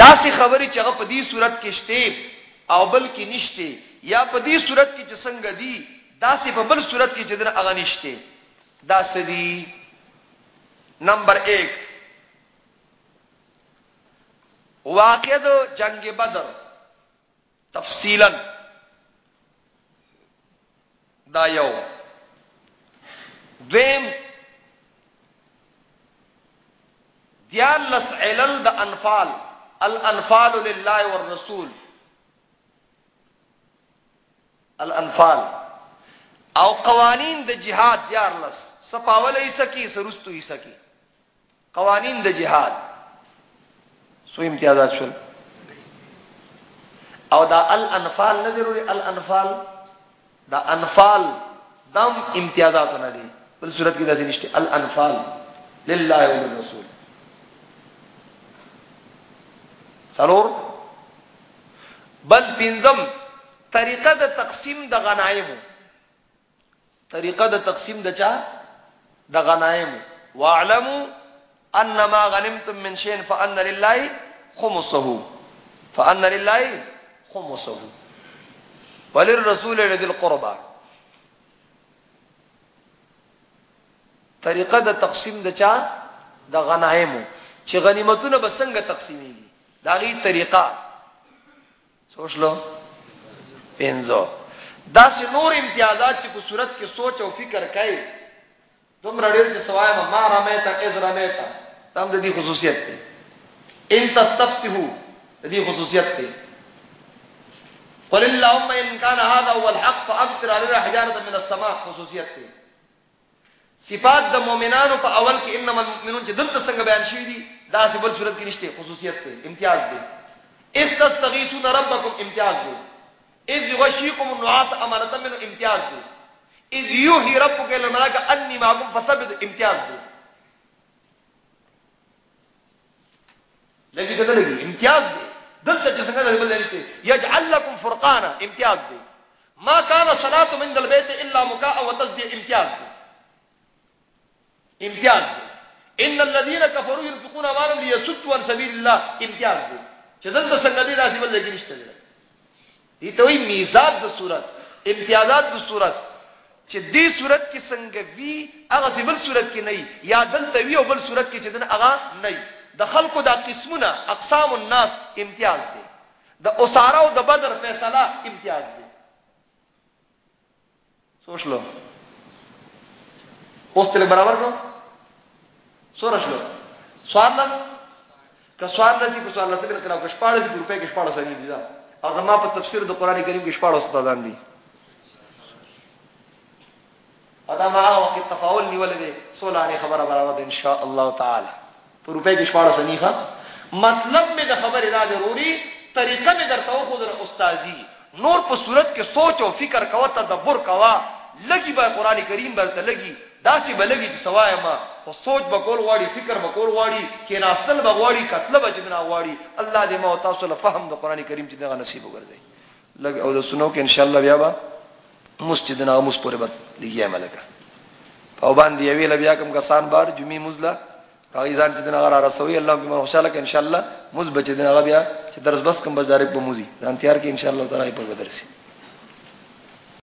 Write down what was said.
دا سی خبرې چې هغه په دې صورت کې شته او بل کې نشته یا په دې صورت کې چې څنګه دي دا سی په بل صورت کې چې دغه هغه نشته. دا سدي نمبر 1 واقع د جنگ بدر. تفصیلا دا یو. دویم دیالس علل د انفال الأنفال لله والرسول. الأنفال. أو قوانین د جهاد دیارلس صفاول ایسکی سرستو ایسکی قوانین د جهاد. سو امتیازات شول. أو دا الانفال نه ضروري الانفال. دا انفال دم امتیازات نه دي بل صورت کې داسې نشته. الانفال لله وللرسول سلور بل پنځم، طریقه د تقسیم د غنائم طریقه د تقسیم د چا؟ د غنائم واعلموا انما غنمتم من شيء فان لله خمسه. فان لله خمسه. وللرسول لذي القربى. طریقه د تقسیم د چا؟ د غنائم چې غنیمتونه به څنګه تقسیمېږي دا غي طریقه سوچ لو پینځو دا سه نور امتیازات چې په صورت کې سوچ او فکر کوي تم رډیر چې سوای ما رمیتا اذ رمیتا تم د دې خصوصیت دی. ان تستفتحو، د دې خصوصیت دی. قل اللهم ان كان هذا هو الحق فامطر علينا حجاره من السماء. خصوصیت دی. صفات د مؤمنانو په اول کې انما المؤمنون، چې دلته څنګه بیان شوی دي؟ دا څه بل صورت کې نشته خصوصیت دی امتیاز دی استغیثون ربکم، امتیاز دی اذ یغشیکم النعاس امانه من، امتیاز دی اذ یوحي ربک الى الملائکه انی معکم فثبت امتیاز دی لګي کده لګي امتیاز دی دلته چې څنګه بل نشته یجعل لكم فرقانا، امتیاز دی ما كان صلاه من البيت الا مكاء وتصديق امتیاز دی امتیاز دی ان الذين كفروا ينفقون اموالهم ليصدوا عن سبيل الله. امتیاز دی چې دلته څنګه دی راځي بل لګي نشته دي ته وی میزات د صورت امتیازات د صورت چې دې صورت کې څنګه وی هغه بل صورت کې نه یا دلته وی او بل صورت کې چې دنه هغه نه د خلکو دا قسمونه اقسام الناس امتیاز دي. د اساره او د بدر فیصله امتیاز دي. سوچ لو. اوس تل برابر نو سورش لو سوال که سوال لسی که سوال لسی بل کلاو کشپاړه سي روپے کشپاړه سني دي، دا. او زما په تفسیر د قران کریم کې شپاړه استادان دي. ادا ما وخت تفاول نیول دي سولانه خبره برابر ده ان شاء الله تعالی. په روپے کې شپاړه سني ښه مطلب می د خبره را ضروري، طریقه می درته خو در استادی نور په صورت کې سوچ او فکر کوا تدبر کوا لګي به قران کریم برته لګي داسې بلګي چې سوای ما. خو سوچ بکول غواړي فکر بکول غواړي کې ناستل بغواړي کتل بچدنا غواړي الله دې ما او تاسو له فهم د قران کریم چې دغه نصیب وګرځي لګ او د سنو کې ان شاء الله بیا به مسجدنا مس پورې بد لګي ملکه او باندې ویل بیا کوم کسان بار جمعې مزله هغه ځان چې دغه را رسوي الله به خوشاله کې ان شاء الله مز بچدنا بیا چې درس بس کوم بازار په موزي ځان تیار کې ان شاء الله تعالی په بدرسي